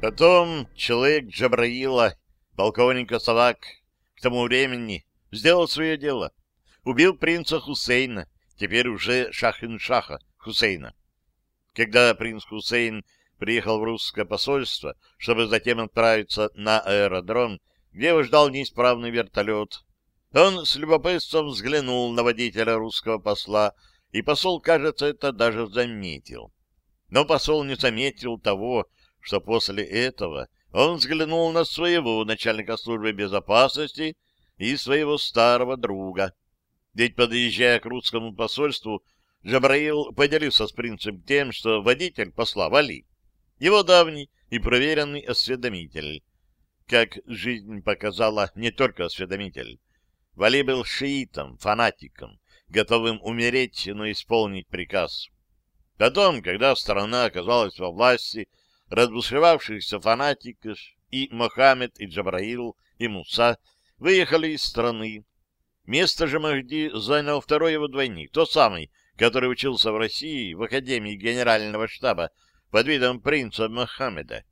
Потом человек Джабраила, полковника Савак, к тому времени сделал свое дело. Убил принца Хусейна, теперь уже Шахин-Шаха Хусейна. Когда принц Хусейн приехал в русское посольство, чтобы затем отправиться на аэродром, где его ждал неисправный вертолет, он с любопытством взглянул на водителя русского посла, и посол, кажется, это даже заметил. Но посол не заметил того, что после этого он взглянул на своего начальника службы безопасности и своего старого друга. Ведь, подъезжая к русскому посольству, Джабраил поделился с принцем тем, что водитель посла Вали, его давний и проверенный осведомитель. Как жизнь показала, не только осведомитель. Вали был шиитом, фанатиком, готовым умереть, но исполнить приказ. Потом, когда страна оказалась во власти разбушевавшихся фанатиков, и Мохаммед, и Джабраил, и Муса выехали из страны. Место же Махди занял второй его двойник, тот самый, который учился в России в Академии Генерального штаба под видом принца Мохаммеда.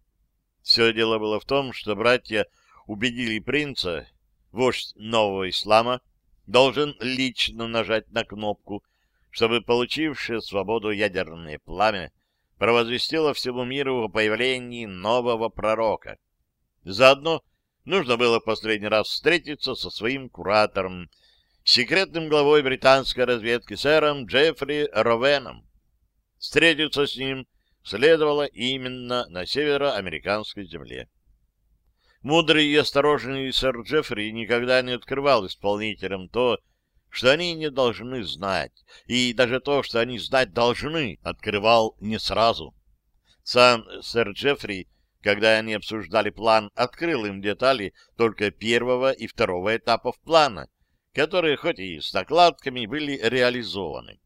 Все дело было в том, что братья убедили принца, вождь нового ислама, должен лично нажать на кнопку, чтобы получившее свободу ядерное пламя провозвестило всему миру о появлении нового пророка. Заодно нужно было в последний раз встретиться со своим куратором, секретным главой британской разведки сэром Джеффри Ровеном. Встретиться с ним следовало именно на североамериканской земле. Мудрый и осторожный сэр Джеффри никогда не открывал исполнителям то, что они не должны знать, и даже то, что они знать должны, открывал не сразу. Сам сэр Джеффри, когда они обсуждали план, открыл им детали только первого и второго этапов плана, которые хоть и с накладками были реализованы.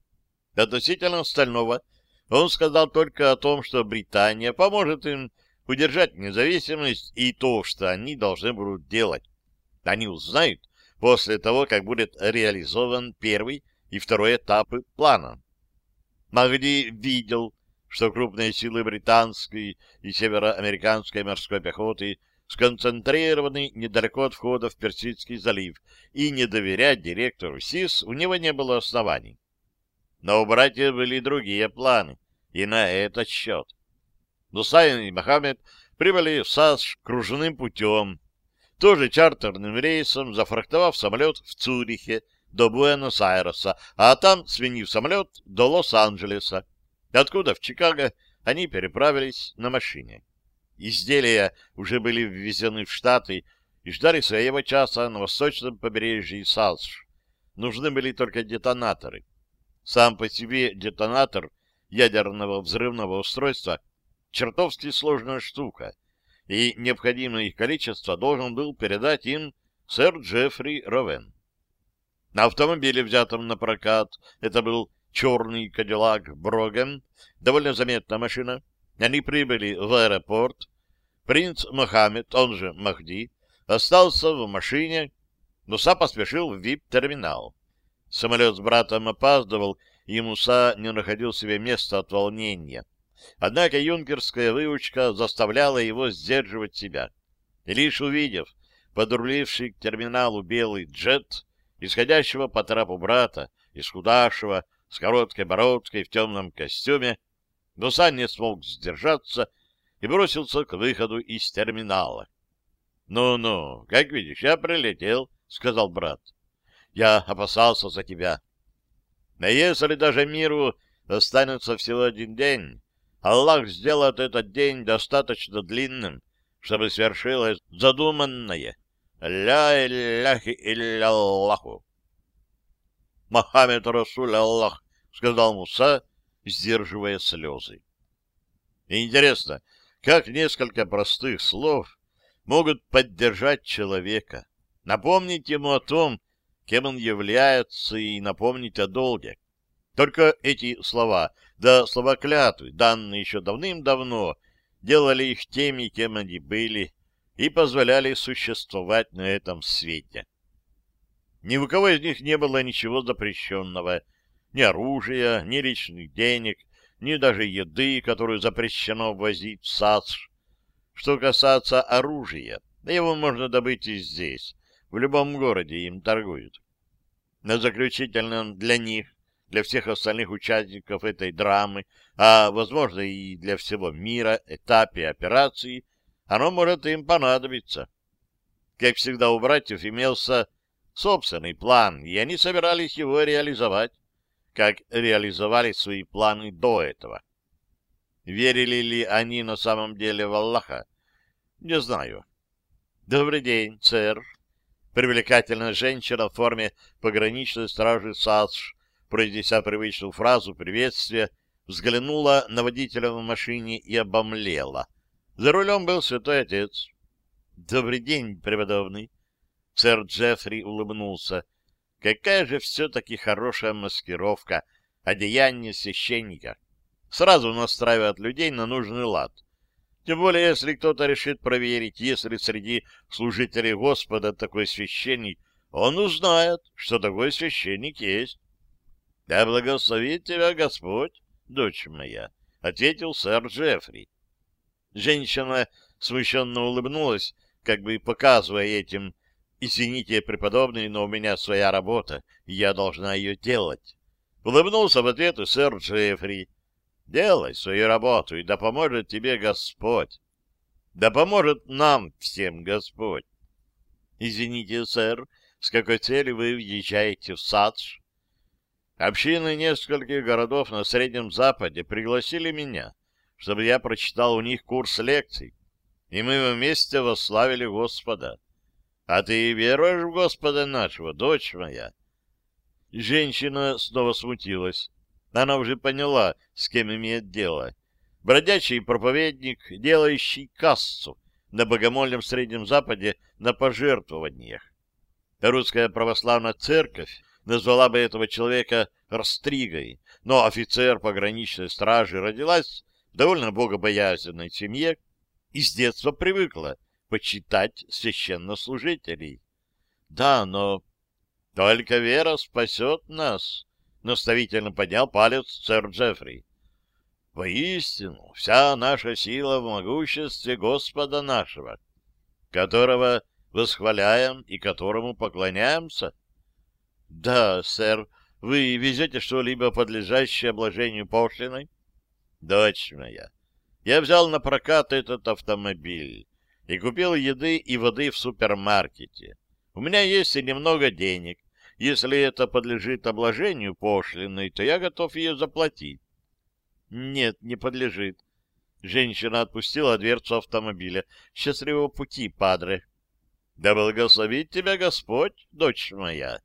Относительно остального он сказал только о том, что Британия поможет им удержать независимость и то, что они должны будут делать. Они узнают, после того, как будет реализован первый и второй этапы плана. Махди видел, что крупные силы британской и североамериканской морской пехоты сконцентрированы недалеко от входа в Персидский залив, и не доверять директору СИС у него не было оснований. Но у братьев были другие планы, и на этот счет. Нусайн и Мохаммед прибыли в САС кружным путем, тоже чартерным рейсом, зафрахтовав самолет в Цюрихе до Буэнос-Айреса, а там, свинив самолет, до Лос-Анджелеса, откуда в Чикаго они переправились на машине. Изделия уже были ввезены в Штаты и ждали своего часа на восточном побережье САСШ. Нужны были только детонаторы. Сам по себе детонатор ядерного взрывного устройства — чертовски сложная штука, и необходимое их количество должен был передать им сэр Джеффри Ровен. На автомобиле, взятом на прокат, это был черный Кадиллак Броген, довольно заметная машина, они прибыли в аэропорт. Принц Мохаммед, он же Махди, остался в машине, но Са поспешил в вип-терминал. Самолет с братом опаздывал, и Муса не находил себе места от волнения. Однако юнкерская выучка заставляла его сдерживать себя. И лишь увидев подрубливший к терминалу белый джет, исходящего по трапу брата, исхудавшего, с короткой бородкой в темном костюме, Дусан не смог сдержаться и бросился к выходу из терминала. «Ну — как видишь, я прилетел, — сказал брат. — Я опасался за тебя. Но если даже миру останется всего один день, Аллах сделает этот день достаточно длинным, чтобы свершилось задуманное. Ля илляхи илляллаху. Мохаммед Расуль Аллах, сказал Муса, сдерживая слезы. интересно, как несколько простых слов могут поддержать человека, напомнить ему о том, кем он является, и напомнить о долге. Только эти слова, да слова клятвы, данные еще давным-давно, делали их теми, кем они были, и позволяли существовать на этом свете. Ни у кого из них не было ничего запрещенного, ни оружия, ни личных денег, ни даже еды, которую запрещено ввозить в САСШ. Что касается оружия, его можно добыть и здесь. В любом городе им торгуют. На заключительном для них, для всех остальных участников этой драмы, а, возможно, и для всего мира, этапе операции, оно может им понадобиться. Как всегда у братьев имелся собственный план, и они собирались его реализовать, как реализовали свои планы до этого. Верили ли они на самом деле в Аллаха? Не знаю. Добрый день, сэр. Привлекательная женщина в форме пограничной стражи САСШ, произнеся привычную фразу приветствия, взглянула на водителя в машине и обомлела. За рулем был святой отец. «Добрый день, преподобный!» Сэр Джеффри улыбнулся. «Какая же все-таки хорошая маскировка, одеяние священника!» Сразу настраивает людей на нужный лад. Тем более, если кто-то решит проверить, если среди служителей Господа такой священник, он узнает, что такой священник есть. — Да благословит тебя Господь, дочь моя, — ответил сэр Джеффри. Женщина смущенно улыбнулась, как бы показывая этим, «Извините, преподобный, но у меня своя работа, и я должна ее делать». Улыбнулся в ответ и сэр Джеффри. Делай свою работу, и да поможет тебе Господь. Да поможет нам всем Господь. Извините, сэр, с какой целью вы въезжаете в Садж? Общины нескольких городов на Среднем Западе пригласили меня, чтобы я прочитал у них курс лекций, и мы вместе восславили Господа. А ты веруешь в Господа нашего, дочь моя? Женщина снова смутилась. Она уже поняла, с кем имеет дело. Бродячий проповедник, делающий кассу на богомольном Среднем Западе на пожертвованиях. Русская православная церковь назвала бы этого человека Растригой, но офицер пограничной стражи родилась в довольно богобоязненной семье и с детства привыкла почитать священнослужителей. Да, но только вера спасет нас, — наставительно поднял палец сэр Джеффри. «Воистину, вся наша сила в могуществе Господа нашего, которого восхваляем и которому поклоняемся». «Да, сэр, вы везете что-либо подлежащее обложению пошлиной?» «Дочь моя, я взял на прокат этот автомобиль и купил еды и воды в супермаркете. У меня есть и немного денег, если это подлежит обложению пошлиной, то я готов ее заплатить. Нет, не подлежит. Женщина отпустила дверцу автомобиля. Счастливого пути, падре. Да благословит тебя Господь, дочь моя.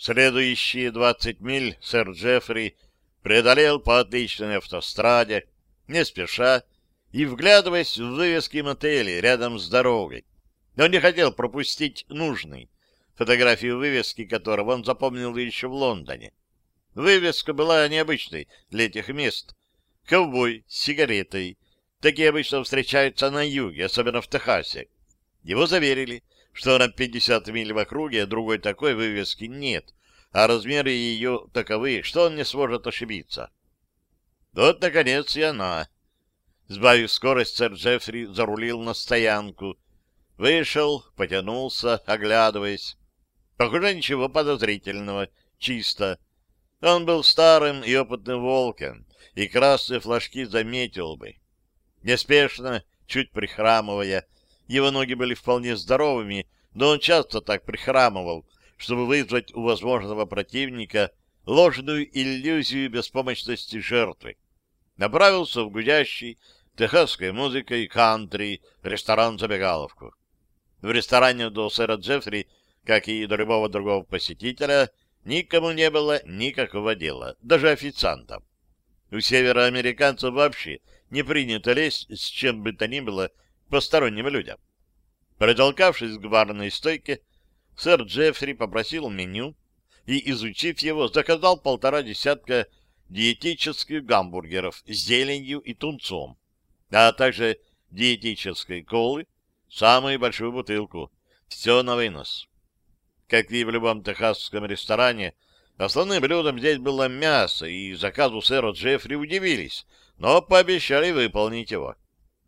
Следующие двадцать миль сэр Джеффри преодолел по отличной автостраде, не спеша, и вглядываясь в вывески мотелей рядом с дорогой, но не хотел пропустить нужный, фотографию вывески которого он запомнил еще в Лондоне. Вывеска была необычной для этих мест. Ковбой с сигаретой. Такие обычно встречаются на юге, особенно в Техасе. Его заверили, что на 50 миль в округе другой такой вывески нет, а размеры ее таковы, что он не сможет ошибиться. Вот, наконец, и она. Сбавив скорость, сэр Джеффри зарулил на стоянку, Вышел, потянулся, оглядываясь. Похоже, ничего подозрительного, чисто. Он был старым и опытным волком, и красные флажки заметил бы. Неспешно, чуть прихрамывая, его ноги были вполне здоровыми, но он часто так прихрамывал, чтобы вызвать у возможного противника ложную иллюзию беспомощности жертвы. Направился в гудящий техасской музыкой кантри ресторан-забегаловку. В ресторане до сэра Джеффри, как и до любого другого посетителя, никому не было никакого дела, даже официантам. У североамериканцев вообще не принято лезть с чем бы то ни было посторонним людям. Протолкавшись к барной стойке, сэр Джеффри попросил меню и, изучив его, заказал полтора десятка диетических гамбургеров с зеленью и тунцом, а также диетической колы, самую большую бутылку. Все на вынос. Как и в любом техасском ресторане, основным блюдом здесь было мясо, и заказу сэра Джеффри удивились, но пообещали выполнить его.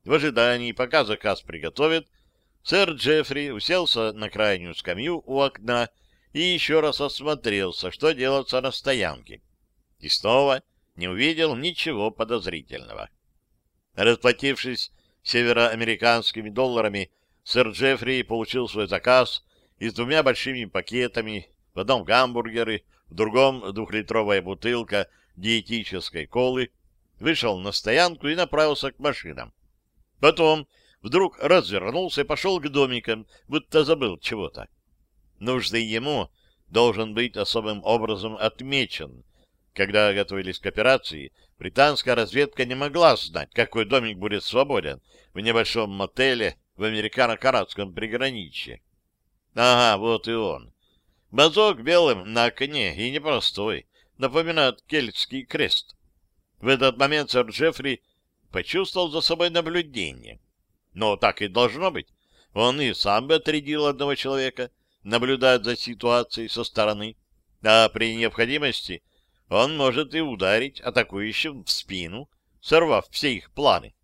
В ожидании, пока заказ приготовят, сэр Джеффри уселся на крайнюю скамью у окна и еще раз осмотрелся, что делается на стоянке. И снова не увидел ничего подозрительного. Расплатившись североамериканскими долларами, сэр Джеффри получил свой заказ и с двумя большими пакетами, в одном гамбургеры, в другом двухлитровая бутылка диетической колы, вышел на стоянку и направился к машинам. Потом вдруг развернулся и пошел к домикам, будто забыл чего-то. Нужный ему должен быть особым образом отмечен. Когда готовились к операции, британская разведка не могла знать, какой домик будет свободен в небольшом мотеле в американо-канадском приграничье. Ага, вот и он. Базок белым на окне и непростой, напоминает кельтский крест. В этот момент сэр Джеффри почувствовал за собой наблюдение. Но так и должно быть. Он и сам бы отрядил одного человека, наблюдать за ситуацией со стороны, а при необходимости он может и ударить атакующим в спину, сорвав все их планы.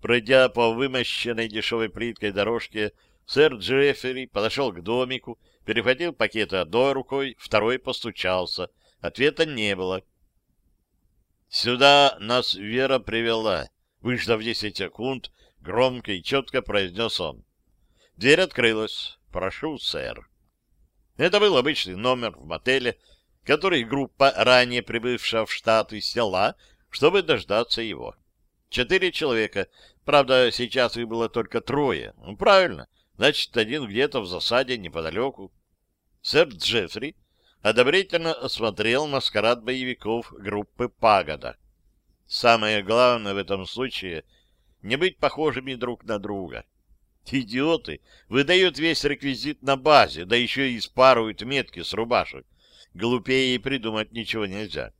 Пройдя по вымощенной дешевой плиткой дорожке, сэр Джеффери подошел к домику, перехватил пакет одной рукой, второй постучался. Ответа не было. «Сюда нас Вера привела», — выждав десять секунд, громко и четко произнес он. Дверь открылась. «Прошу, сэр». Это был обычный номер в мотеле, который группа, ранее прибывшая в Штаты, сняла, чтобы дождаться его. Четыре человека, Правда, сейчас их было только трое. Ну, правильно. Значит, один где-то в засаде неподалеку. Сэр Джеффри одобрительно осмотрел маскарад боевиков группы «Пагода». Самое главное в этом случае — не быть похожими друг на друга. Идиоты выдают весь реквизит на базе, да еще и спаруют метки с рубашек. Глупее и придумать ничего нельзя.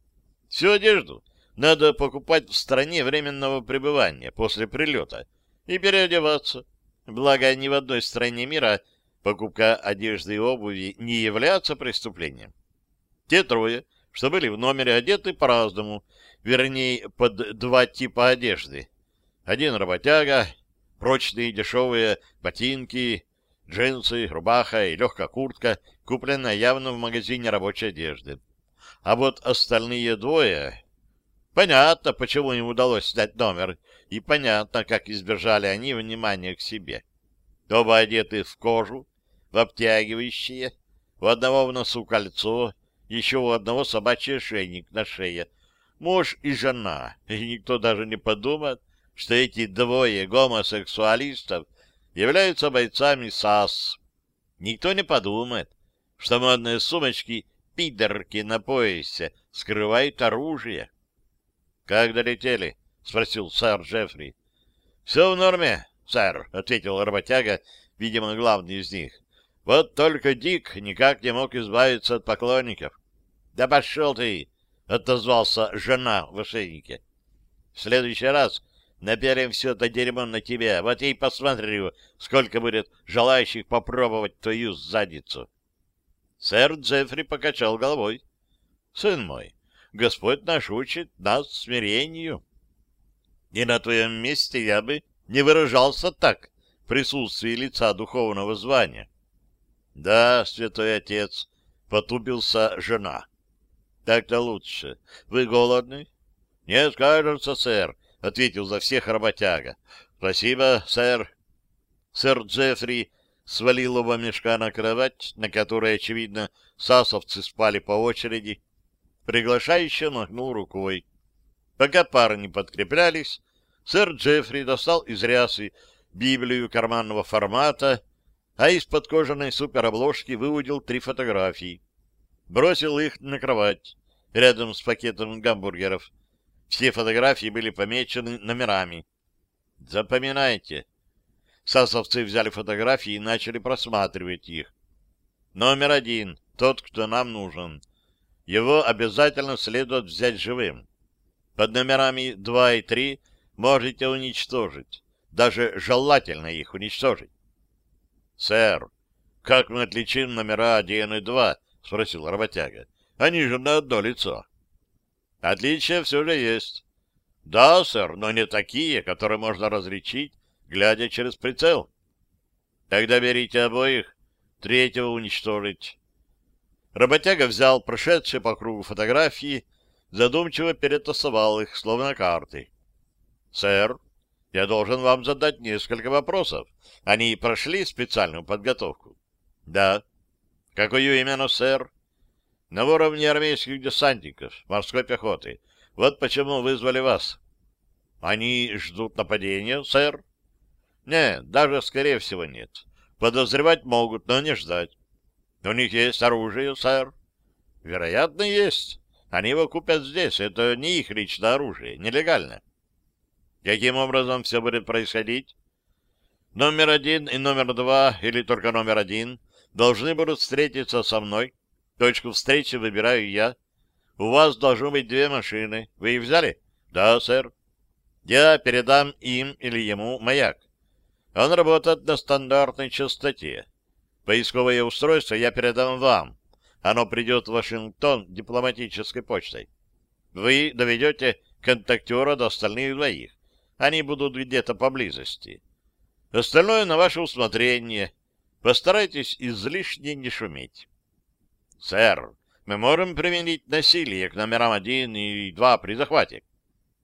Всю одежду надо покупать в стране временного пребывания после прилета и переодеваться. Благо, ни в одной стране мира покупка одежды и обуви не является преступлением. Те трое, что были в номере, одеты по-разному, вернее, под два типа одежды. Один работяга, прочные дешевые ботинки, джинсы, рубаха и легкая куртка, купленная явно в магазине рабочей одежды. А вот остальные двое Понятно, почему им удалось снять номер, и понятно, как избежали они внимания к себе. Оба одеты в кожу, в обтягивающие, у одного в носу кольцо, еще у одного собачий ошейник на шее. Муж и жена, и никто даже не подумает, что эти двое гомосексуалистов являются бойцами САС. Никто не подумает, что модные сумочки пидорки на поясе скрывают оружие. — Как долетели? — спросил сэр Джеффри. — Все в норме, сэр, — ответил работяга, видимо, главный из них. — Вот только Дик никак не мог избавиться от поклонников. — Да пошел ты! — отозвался жена в ошейнике. — В следующий раз напялим все это дерьмо на тебя. Вот я и посмотрю, сколько будет желающих попробовать твою задницу. Сэр Джеффри покачал головой. — Сын мой, Господь наш учит нас смирению. И на твоем месте я бы не выражался так в присутствии лица духовного звания. Да, святой отец, потупился жена. Так-то лучше. Вы голодны? Нет, кажется, сэр, ответил за всех работяга. Спасибо, сэр. Сэр Джеффри свалил оба мешка на кровать, на которой, очевидно, сасовцы спали по очереди, приглашающе махнул рукой. Пока парни подкреплялись, сэр Джеффри достал из рясы Библию карманного формата, а из-под кожаной суперобложки выудил три фотографии. Бросил их на кровать, рядом с пакетом гамбургеров. Все фотографии были помечены номерами. Запоминайте. Сасовцы взяли фотографии и начали просматривать их. Номер один. Тот, кто нам нужен его обязательно следует взять живым. Под номерами 2 и 3 можете уничтожить. Даже желательно их уничтожить. — Сэр, как мы отличим номера 1 и 2? — спросил работяга. — Они же на одно лицо. — Отличие все же есть. Да, сэр, но не такие, которые можно различить, глядя через прицел. Тогда берите обоих, третьего уничтожить. Работяга взял прошедшие по кругу фотографии, задумчиво перетасовал их, словно карты. — Сэр, я должен вам задать несколько вопросов. Они прошли специальную подготовку? — Да. — Какую именно, сэр? — На уровне армейских десантников, морской пехоты. Вот почему вызвали вас. — Они ждут нападения, сэр? — Нет, даже, скорее всего, нет. Подозревать могут, но не ждать. — У них есть оружие, сэр? — Вероятно, есть. Они его купят здесь. Это не их личное оружие, нелегально. — Каким образом все будет происходить? Номер один и номер два, или только номер один, должны будут встретиться со мной. Точку встречи выбираю я. У вас должно быть две машины. Вы их взяли? Да, сэр. Я передам им или ему маяк. Он работает на стандартной частоте. Поисковое устройство я передам вам. Оно придет в Вашингтон дипломатической почтой. Вы доведете контактера до остальных двоих. Они будут где-то поблизости. Остальное на ваше усмотрение. Постарайтесь излишне не шуметь. Сэр, мы можем применить насилие к номерам один и два при захвате.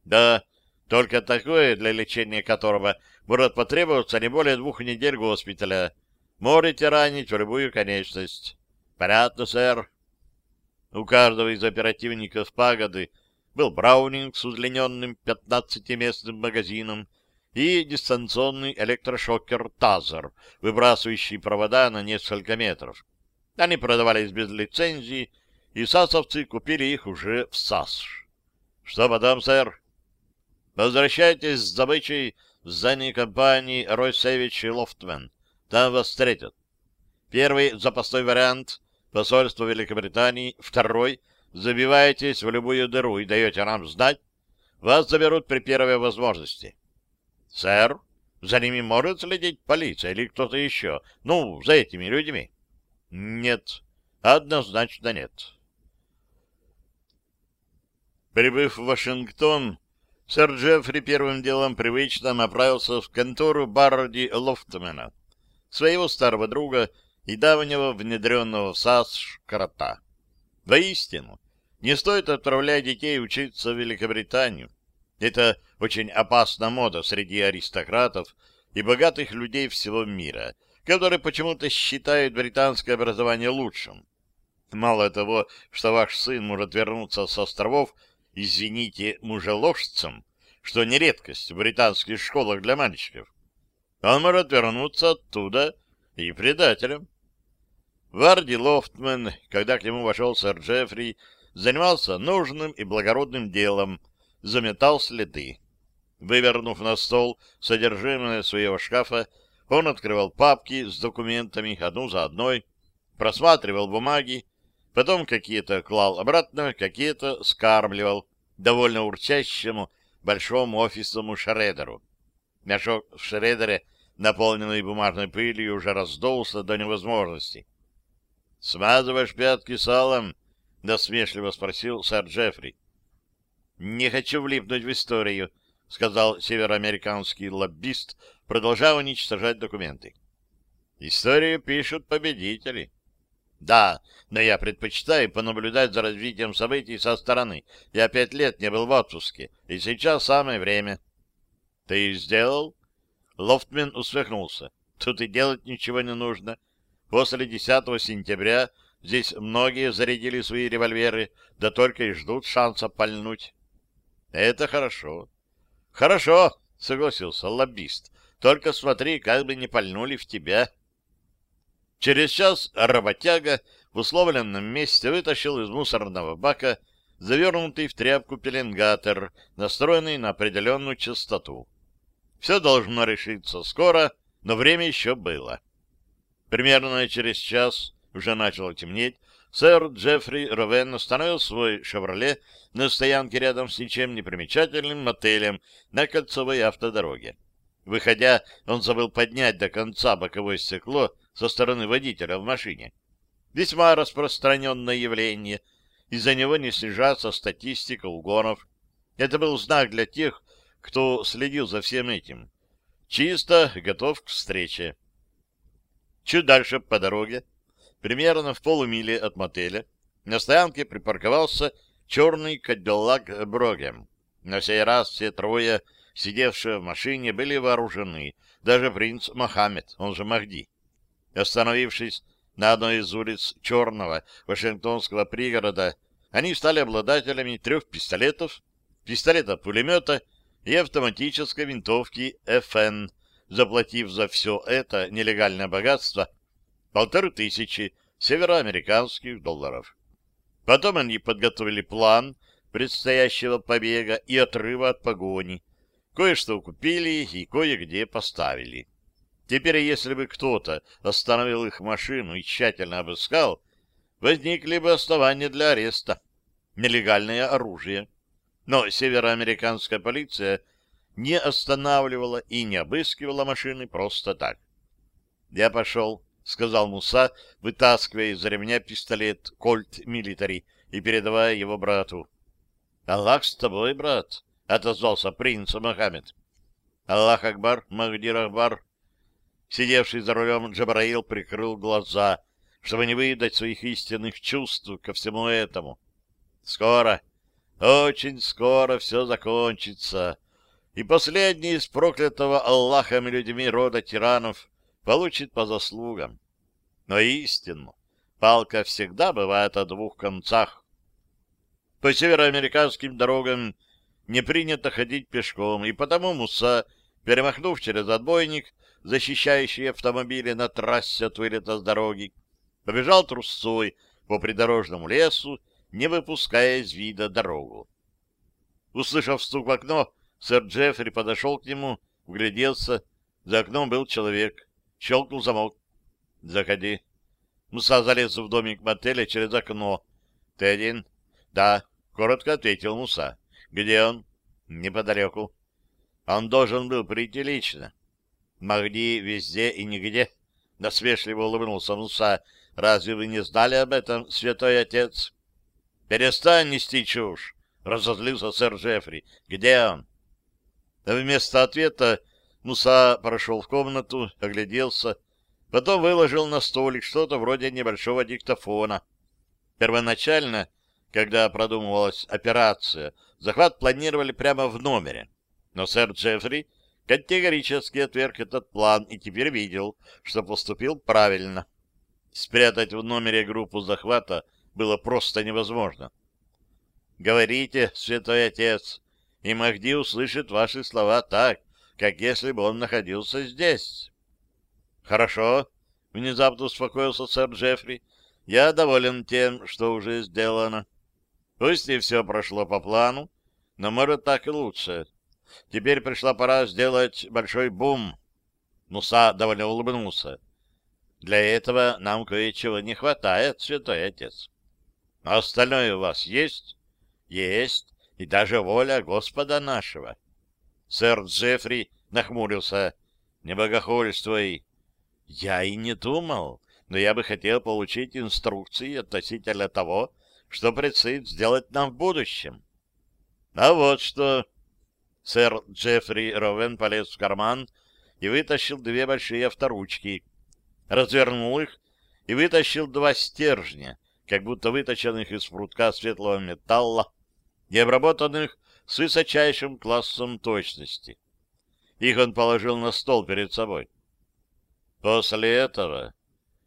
Да, только такое, для лечения которого может потребоваться не более двух недель госпиталя. Можете ранить в любую конечность. Понятно, сэр. У каждого из оперативников пагоды был Браунинг с удлиненным 15-местным магазином и дистанционный электрошокер Тазер, выбрасывающий провода на несколько метров. Они продавались без лицензии, и сасовцы купили их уже в САС. Что потом, сэр? Возвращайтесь с добычей в здание компании Ройсевич и Лофтмен. Там вас встретят. Первый запасной вариант — посольство Великобритании, второй забиваетесь в любую дыру и даете нам знать, вас заберут при первой возможности. — Сэр, за ними может следить полиция или кто-то еще? Ну, за этими людьми? — Нет, однозначно нет. Прибыв в Вашингтон, сэр Джеффри первым делом привычно направился в контору Барди Лофтмена, своего старого друга и давнего внедренного в САС крота. Воистину, не стоит отправлять детей учиться в Великобританию. Это очень опасная мода среди аристократов и богатых людей всего мира, которые почему-то считают британское образование лучшим. Мало того, что ваш сын может вернуться с островов, извините, мужеложцем, что не редкость в британских школах для мальчиков, он может вернуться оттуда и предателем. Варди Лофтман, когда к нему вошел сэр Джеффри, занимался нужным и благородным делом, заметал следы. Вывернув на стол содержимое своего шкафа, он открывал папки с документами одну за одной, просматривал бумаги, потом какие-то клал обратно, какие-то скармливал довольно урчащему большому офисному шредеру. Мешок в шредере, наполненный бумажной пылью, уже раздулся до невозможности. — Смазываешь пятки салом? — насмешливо спросил сэр Джеффри. — Не хочу влипнуть в историю, — сказал североамериканский лоббист, продолжая уничтожать документы. — Историю пишут победители. — Да, но я предпочитаю понаблюдать за развитием событий со стороны. Я пять лет не был в отпуске, и сейчас самое время. — Ты сделал? Лофтмен усмехнулся. — Тут и делать ничего не нужно. — После 10 сентября здесь многие зарядили свои револьверы, да только и ждут шанса пальнуть. Это хорошо. Хорошо, согласился лоббист. Только смотри, как бы не пальнули в тебя. Через час работяга в условленном месте вытащил из мусорного бака завернутый в тряпку пеленгатор, настроенный на определенную частоту. Все должно решиться скоро, но время еще было. Примерно через час, уже начало темнеть, сэр Джеффри Ровен остановил свой «Шевроле» на стоянке рядом с ничем не примечательным мотелем на кольцевой автодороге. Выходя, он забыл поднять до конца боковое стекло со стороны водителя в машине. Весьма распространенное явление, из-за него не снижается статистика угонов. Это был знак для тех, кто следил за всем этим. Чисто готов к встрече. Чуть дальше по дороге, примерно в полумиле от мотеля, на стоянке припарковался черный кадиллак Брогем. На сей раз все трое, сидевшие в машине, были вооружены, даже принц Мохаммед, он же Махди. Остановившись на одной из улиц черного вашингтонского пригорода, они стали обладателями трех пистолетов, пистолета-пулемета и автоматической винтовки FN, заплатив за все это нелегальное богатство полторы тысячи североамериканских долларов. Потом они подготовили план предстоящего побега и отрыва от погони. Кое-что купили и кое-где поставили. Теперь, если бы кто-то остановил их машину и тщательно обыскал, возникли бы основания для ареста. Нелегальное оружие. Но североамериканская полиция не останавливала и не обыскивала машины просто так. «Я пошел», — сказал Муса, вытаскивая из ремня пистолет «Кольт Милитари» и передавая его брату. «Аллах с тобой, брат», — отозвался принц Мохаммед. «Аллах Акбар, Махдир Акбар». Сидевший за рулем Джабраил прикрыл глаза, чтобы не выдать своих истинных чувств ко всему этому. «Скоро, очень скоро все закончится, и последний из проклятого Аллахом и людьми рода тиранов получит по заслугам. Но истинно, палка всегда бывает о двух концах. По североамериканским дорогам не принято ходить пешком, и потому Муса, перемахнув через отбойник, защищающий автомобили на трассе от вылета с дороги, побежал трусцой по придорожному лесу не выпуская из вида дорогу. Услышав стук в окно, сэр Джеффри подошел к нему, угляделся. За окном был человек. Щелкнул замок. «Заходи». Муса залез в домик мотеля через окно. «Ты один?» «Да», — коротко ответил Муса. «Где он?» «Неподалеку». «Он должен был прийти лично». «Махди везде и нигде», — насмешливо улыбнулся Муса. «Разве вы не знали об этом, святой отец?» «Перестань нести чушь!» — разозлился сэр Джеффри. «Где он?» Вместо ответа Муса прошел в комнату, огляделся, потом выложил на столик что-то вроде небольшого диктофона. Первоначально, когда продумывалась операция, захват планировали прямо в номере. Но сэр Джеффри категорически отверг этот план и теперь видел, что поступил правильно. Спрятать в номере группу захвата — было просто невозможно. «Говорите, святой отец, и Махди услышит ваши слова так, как если бы он находился здесь». «Хорошо», — внезапно успокоился сэр Джеффри, — «я доволен тем, что уже сделано. Пусть и все прошло по плану, но, может, так и лучше. Теперь пришла пора сделать большой бум». Муса довольно улыбнулся. «Для этого нам кое-чего не хватает, святой отец». А остальное у вас есть? Есть, и даже воля Господа нашего. Сэр Джеффри нахмурился. Не богохульствуй. Я и не думал, но я бы хотел получить инструкции относительно того, что предстоит сделать нам в будущем. А вот что... Сэр Джеффри Ровен полез в карман и вытащил две большие авторучки. Развернул их и вытащил два стержня, как будто выточенных из прутка светлого металла и обработанных с высочайшим классом точности. Их он положил на стол перед собой. После этого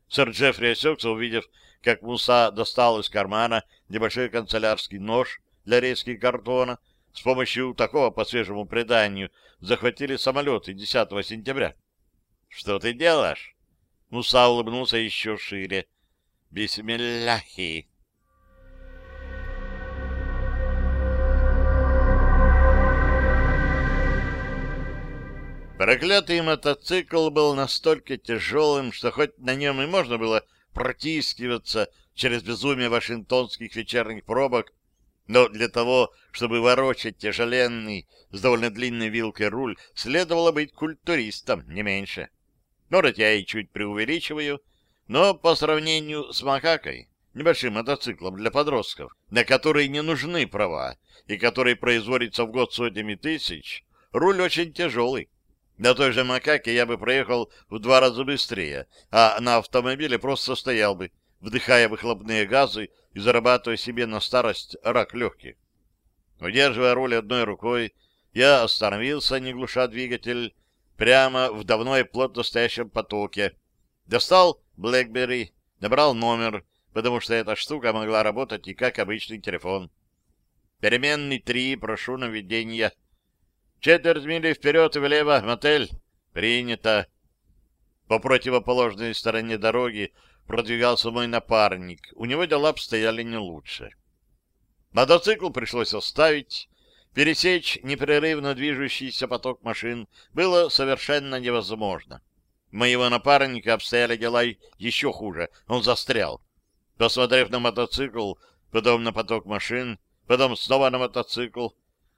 сэр Джеффри осекся, увидев, как Муса достал из кармана небольшой канцелярский нож для резки картона. С помощью такого, по свежему преданию, захватили самолеты 10 сентября. — Что ты делаешь? Муса улыбнулся еще шире. Бисмилляхи. Проклятый мотоцикл был настолько тяжелым, что хоть на нем и можно было протискиваться через безумие вашингтонских вечерних пробок, но для того, чтобы ворочать тяжеленный с довольно длинной вилкой руль, следовало быть культуристом, не меньше. Может, я и чуть преувеличиваю, но по сравнению с макакой небольшим мотоциклом для подростков, на которые не нужны права, и который производится в год сотнями тысяч, руль очень тяжелый. На той же макаке я бы проехал в два раза быстрее, а на автомобиле просто стоял бы, вдыхая выхлопные газы и зарабатывая себе на старость рак легких. Удерживая руль одной рукой, я остановился, не глуша двигатель, прямо в давно и плотно стоящем потоке. Достал BlackBerry, набрал номер, потому что эта штука могла работать и как обычный телефон. Переменный три, прошу наведения. Четверть мили вперед и влево, мотель. Принято. По противоположной стороне дороги продвигался мой напарник. У него дела обстояли не лучше. Мотоцикл пришлось оставить. Пересечь непрерывно движущийся поток машин было совершенно невозможно. Моего напарника обстояли дела еще хуже. Он застрял. Посмотрев на мотоцикл, потом на поток машин, потом снова на мотоцикл,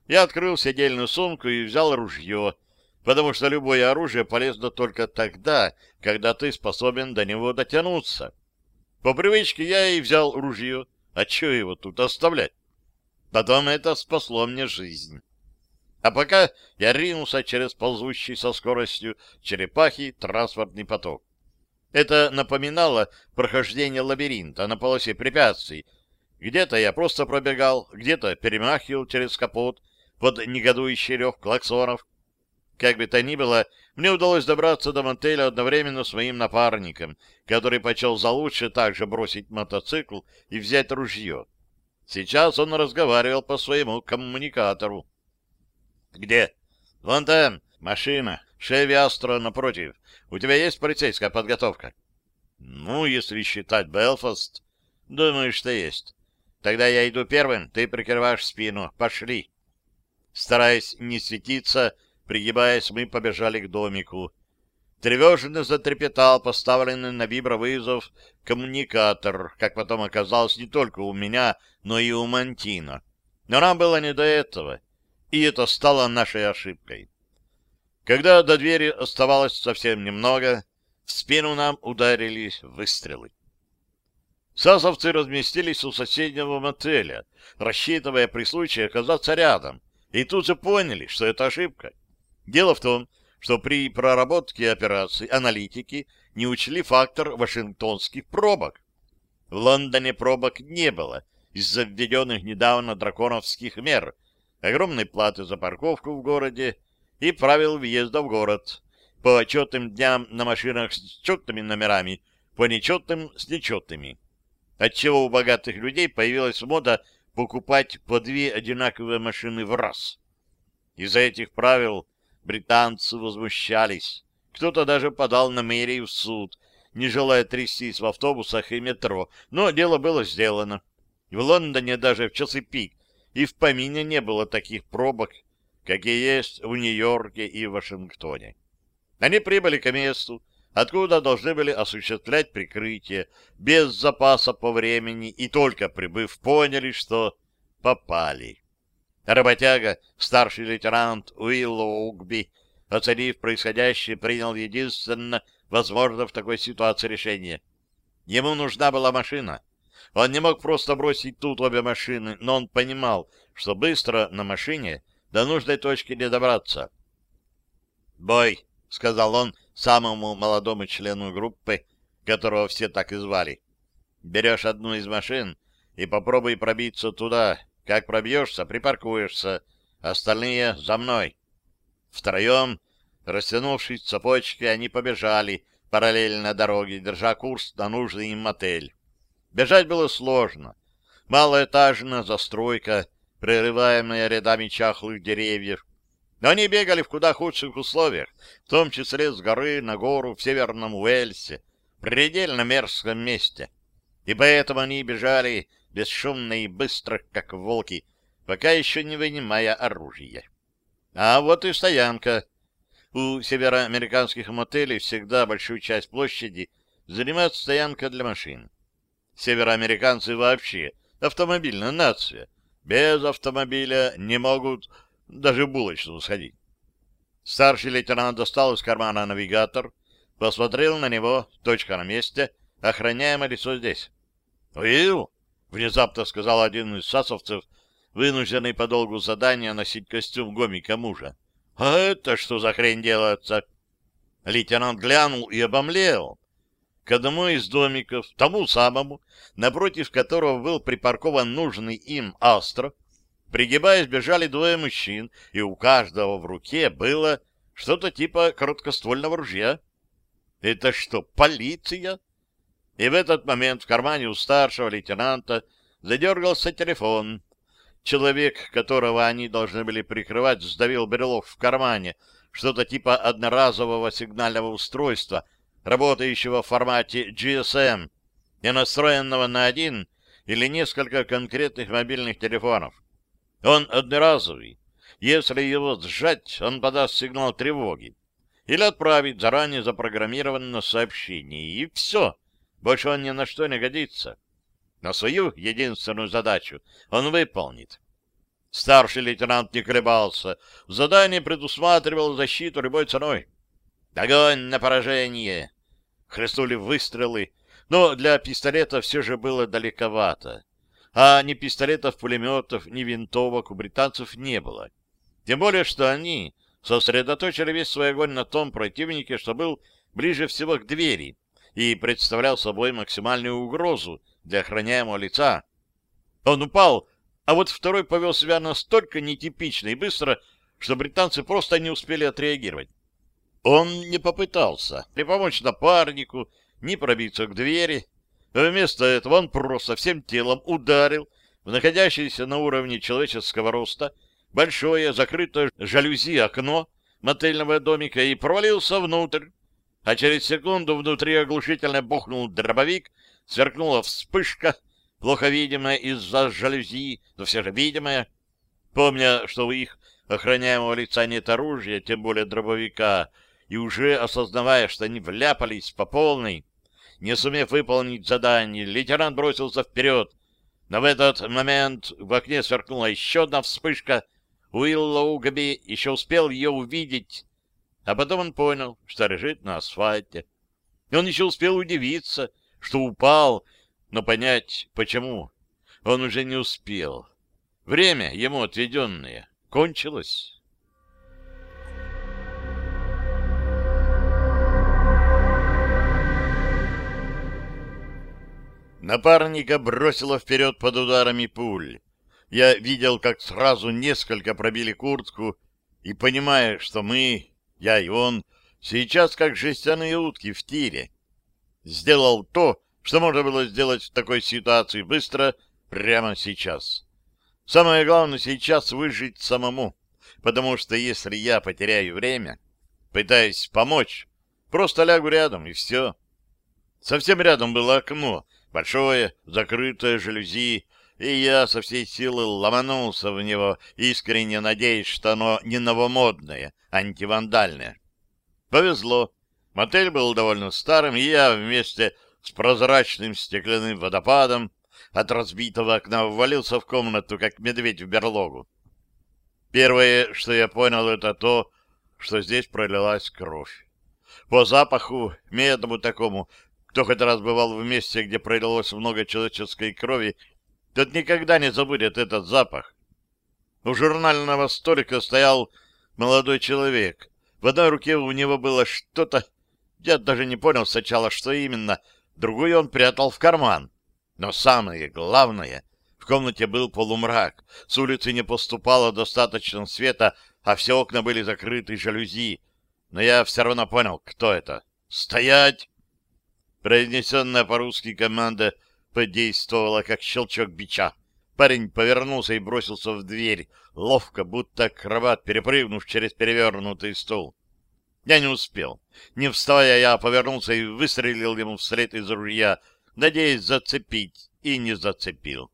я открыл седельную сумку и взял ружье, потому что любое оружие полезно только тогда, когда ты способен до него дотянуться. По привычке я и взял ружье. А что его тут оставлять? Потом это спасло мне жизнь. А пока я ринулся через ползущий со скоростью черепахи транспортный поток. Это напоминало прохождение лабиринта на полосе препятствий. Где-то я просто пробегал, где-то перемахивал через капот, под негодующий рев клаксонов. Как бы то ни было, мне удалось добраться до мотеля одновременно с моим напарником, который почел за лучше также бросить мотоцикл и взять ружье. Сейчас он разговаривал по своему коммуникатору. «Где?» «Вон там, машина, Шеви Астро напротив. У тебя есть полицейская подготовка?» «Ну, если считать Белфаст, думаю, что есть. Тогда я иду первым, ты прикрываешь спину. Пошли!» Стараясь не светиться, пригибаясь, мы побежали к домику. Тревожно затрепетал поставленный на вибровызов коммуникатор, как потом оказалось не только у меня, но и у Мантина. Но нам было не до этого, и это стало нашей ошибкой. Когда до двери оставалось совсем немного, в спину нам ударили выстрелы. Сасовцы разместились у соседнего мотеля, рассчитывая при случае оказаться рядом, и тут же поняли, что это ошибка. Дело в том, что при проработке операции аналитики не учли фактор вашингтонских пробок. В Лондоне пробок не было из-за введенных недавно драконовских мер, огромной платы за парковку в городе и правил въезда в город, по отчетным дням на машинах с четными номерами, по нечетным с нечетными. Отчего у богатых людей появилась мода покупать по две одинаковые машины в раз. Из-за этих правил британцы возмущались. Кто-то даже подал на мэрию в суд, не желая трястись в автобусах и метро, но дело было сделано. В Лондоне даже в часы пик и в помине не было таких пробок, какие есть в Нью-Йорке и Вашингтоне. Они прибыли к месту, откуда должны были осуществлять прикрытие, без запаса по времени, и только прибыв, поняли, что попали. Работяга, старший лейтенант Уиллоугби, оценив происходящее, принял единственно возможно в такой ситуации решение. Ему нужна была машина. Он не мог просто бросить тут обе машины, но он понимал, что быстро на машине до нужной точки не добраться. «Бой!» — сказал он, самому молодому члену группы, которого все так и звали. Берешь одну из машин и попробуй пробиться туда. Как пробьешься, припаркуешься. Остальные за мной. Втроем, растянувшись цепочкой, они побежали параллельно дороге, держа курс на нужный им мотель. Бежать было сложно. Малоэтажная застройка, прерываемая рядами чахлых деревьев, но они бегали в куда худших условиях, в том числе с горы на гору в Северном Уэльсе, предельно мерзком месте. И поэтому они бежали бесшумно и быстро, как волки, пока еще не вынимая оружие. А вот и стоянка. У североамериканских мотелей всегда большую часть площади занимает стоянка для машин. Североамериканцы вообще автомобильная нация. Без автомобиля не могут даже в булочную сходить. Старший лейтенант достал из кармана навигатор, посмотрел на него, точка на месте, охраняемое лицо здесь. Уилл, — внезапно сказал один из сасовцев, вынужденный по долгу задания носить костюм гомика мужа. — А это что за хрень делается? Лейтенант глянул и обомлел. К одному из домиков, тому самому, напротив которого был припаркован нужный им Астро, пригибаясь, бежали двое мужчин, и у каждого в руке было что-то типа короткоствольного ружья. Это что, полиция? И в этот момент в кармане у старшего лейтенанта задергался телефон. Человек, которого они должны были прикрывать, сдавил брелок в кармане, что-то типа одноразового сигнального устройства, работающего в формате GSM и настроенного на один или несколько конкретных мобильных телефонов. Он одноразовый. Если его сжать, он подаст сигнал тревоги или отправить заранее запрограммированное сообщение, и все. Больше он ни на что не годится. Но свою единственную задачу он выполнит. Старший лейтенант не колебался. Задание предусматривало защиту любой ценой. Огонь на поражение! Хлестнули выстрелы, но для пистолета все же было далековато. А ни пистолетов, пулеметов, ни винтовок у британцев не было. Тем более, что они сосредоточили весь свой огонь на том противнике, что был ближе всего к двери, и представлял собой максимальную угрозу для охраняемого лица. Он упал, а вот второй повел себя настолько нетипично и быстро, что британцы просто не успели отреагировать. Он не попытался ни помочь напарнику, ни пробиться к двери. Вместо этого он просто всем телом ударил в находящееся на уровне человеческого роста большое закрытое жалюзи окно мотельного домика и провалился внутрь, а через секунду внутри оглушительно бухнул дробовик, сверкнула вспышка, плохо видимая из-за жалюзи, но все же видимая. Помня, что у их охраняемого лица нет оружия, тем более дробовика, и уже осознавая, что они вляпались по полной, не сумев выполнить задание, лейтенант бросился вперед. Но в этот момент в окне сверкнула еще одна вспышка. Уиллоугаби еще успел ее увидеть, а потом он понял, что лежит на асфальте. И он еще успел удивиться, что упал, но понять, почему, он уже не успел. Время, ему отведенное, кончилось. Напарника бросило вперед под ударами пуль. Я видел, как сразу несколько пробили куртку, и, понимая, что мы, я и он, сейчас как жестяные утки в тире. Сделал то, что можно было сделать в такой ситуации быстро, прямо сейчас. Самое главное сейчас выжить самому, потому что если я потеряю время, пытаясь помочь, просто лягу рядом, и все. Совсем рядом было окно, большое, закрытое жалюзи, и я со всей силы ломанулся в него, искренне надеясь, что оно не новомодное, антивандальное. Повезло. Мотель был довольно старым, и я вместе с прозрачным стеклянным водопадом от разбитого окна ввалился в комнату, как медведь в берлогу. Первое, что я понял, это то, что здесь пролилась кровь. По запаху, медному такому, кто хоть раз бывал в месте, где пролилось много человеческой крови, тот никогда не забудет этот запах. У журнального столика стоял молодой человек. В одной руке у него было что-то... Я даже не понял сначала, что именно. Другую он прятал в карман. Но самое главное, в комнате был полумрак. С улицы не поступало достаточно света, а все окна были закрыты жалюзи. Но я все равно понял, кто это. «Стоять!» Произнесенная по-русски команда подействовала, как щелчок бича. Парень повернулся и бросился в дверь, ловко, будто акробат, перепрыгнув через перевернутый стол. Я не успел. Не вставая, я повернулся и выстрелил ему вслед из ружья, надеясь зацепить, и не зацепил.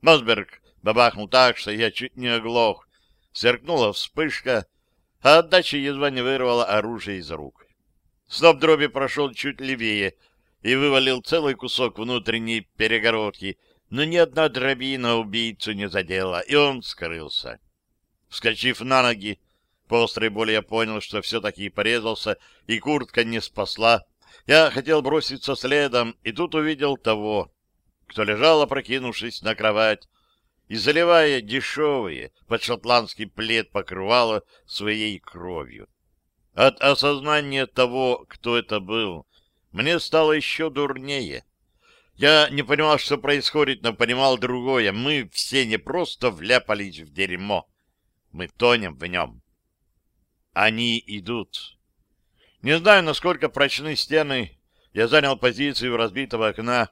Мосберг бабахнул так, что я чуть не оглох. Сверкнула вспышка, а отдача едва не вырвала оружие из рук. Сноп дроби прошел чуть левее — и вывалил целый кусок внутренней перегородки, но ни одна дробина убийцу не задела, и он скрылся. Вскочив на ноги, по острой боли я понял, что все-таки порезался, и куртка не спасла. Я хотел броситься следом, и тут увидел того, кто лежал, опрокинувшись на кровать, и заливая дешевые под шотландский плед покрывало своей кровью. От осознания того, кто это был, мне стало еще дурнее. Я не понимал, что происходит, но понимал другое. Мы все не просто вляпались в дерьмо. Мы тонем в нем. Они идут. Не знаю, насколько прочны стены. Я занял позицию разбитого окна